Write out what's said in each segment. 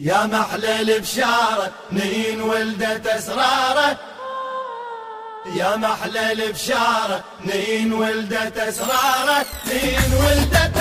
يا محلى بشارة نين ولدت أسرارة. يا محلى بشارة نين ولدت أسرارة. نين ولدت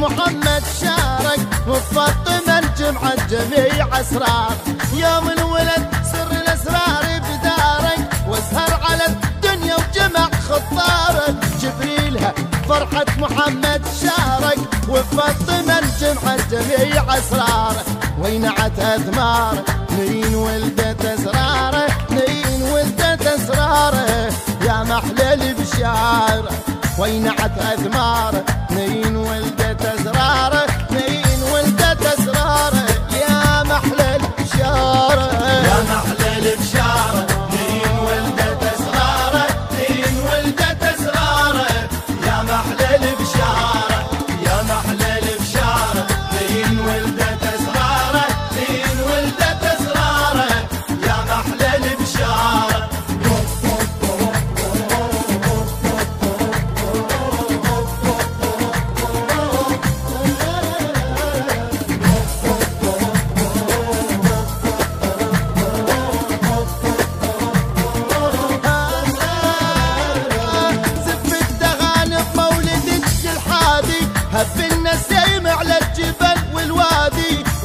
محمد شارك وفاطمة الجمعة جميع أسرار. يوم الولد سر الأسرار بدارك واسهر على الدنيا وجمع خطارك. جبريل فرحة محمد شارك وفاطمة الجمعة جميع أسرار. وينعت اثمار نين ولدت اسراره نين ولدت اسراره يا محلى البشاره وينعت اثماره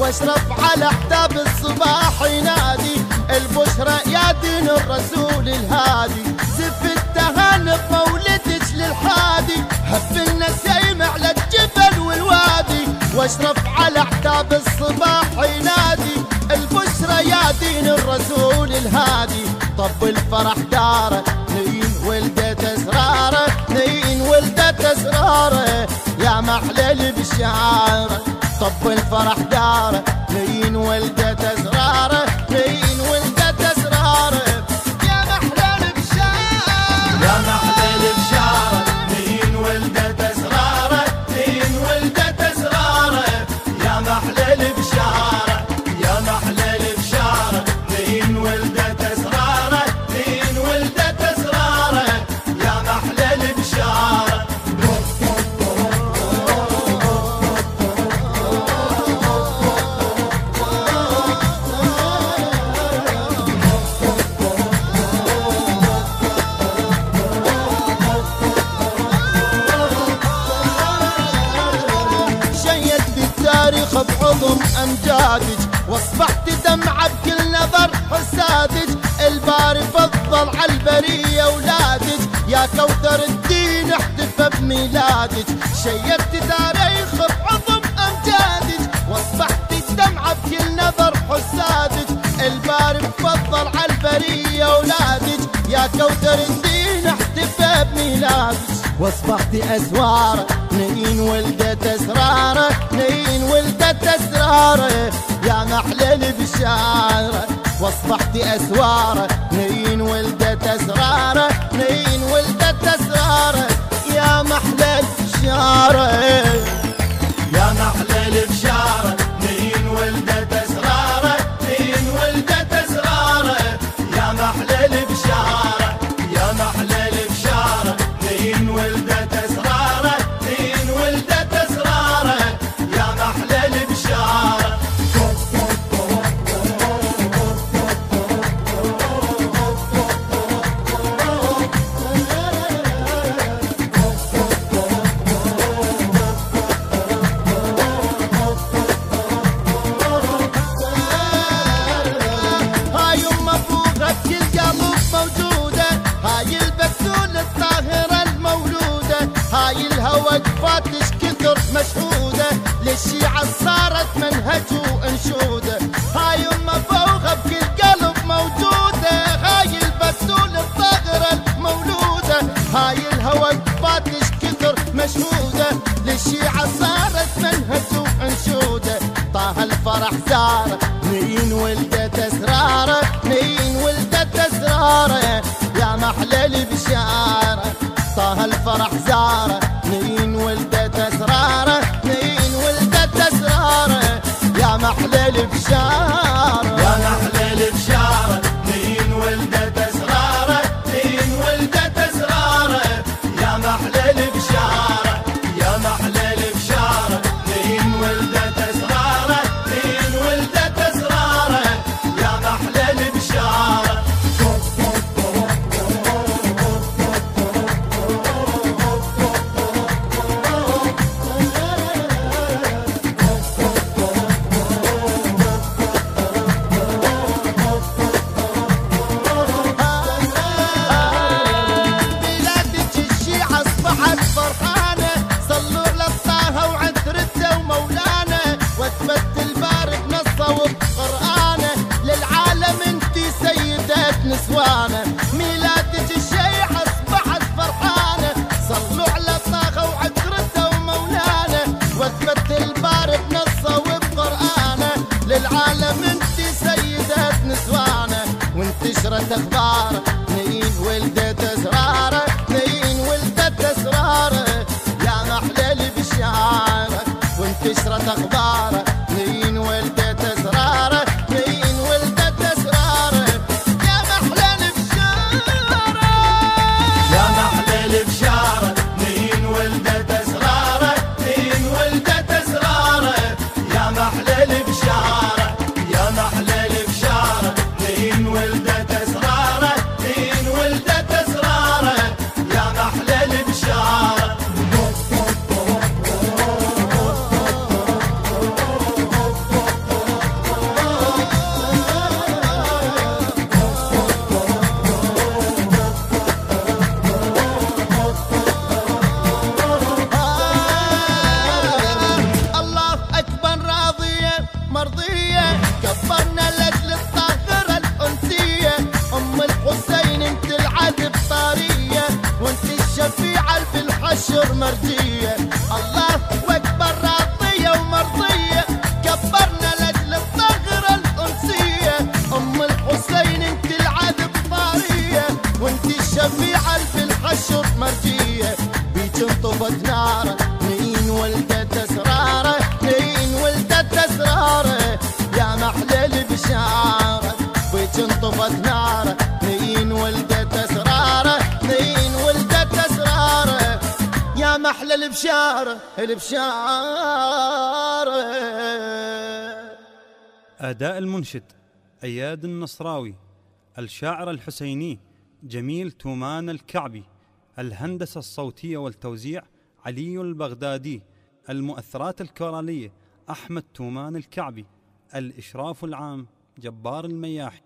واشرف على احتاب الصباح ينادي البشرى يا دين الرسول الهادي. زف الدهان بمولدك للحادي. هب النسيم على الجبل والوادي. واشرف على احتاب الصباح ينادي البشرى يا دين الرسول الهادي. طب الفرح داره نين ولدت أسراره نين ولدت أسراره. يا محلى البشاره طب الفرح دارة نين ولدت اسراره نين ولدت دمعة بكل نظر الباري فضل على البرية اولادك يا كوثر الدين احتفى بميلادك. شيدت تاريخ بعظم أمجادك. وأصبحت الدمعة بكل نظر حسادك الباري فضل على البرية اولادك يا كوثر الدين احتفى بميلادك. واصبحت اسواره نين ولدت اسراره نين ولدت اسراره يا محلى البشاره واصبحت اسواره نين ولدت اسراره نين ولدت اسراره صارت منهج وانشوده هاي أمة فوغه بكل قلب موجودة. هاي البسول الطاغره المولودة. هاي الهوى فاتش كثر مشهودة. للشيعة صارت منهج وانشوده طه الفرح زاره مين ولدت اسراره مين ولدت اسراره يا محلى البشاره طه الفرح زاره Zelda. عاشر مرجية الله أكبر راضية ومرضية. كبرنا لأجل الثغرة الأنسية أم الحسين أنت العذب طارية. وأنت الشفيعة في الحشر مرجية. بيج انطفت نارة منين ولدت أسرارة. منين ولدت أسرارة. يا محلى البشارة بيج انطفت نارة. البشارة البشارة. أداء المنشد أياد النصراوي الشاعر الحسيني جميل تومان الكعبي الهندسة الصوتية والتوزيع علي البغدادي المؤثرات الكورالية أحمد تومان الكعبي الإشراف العام جبار المياحي.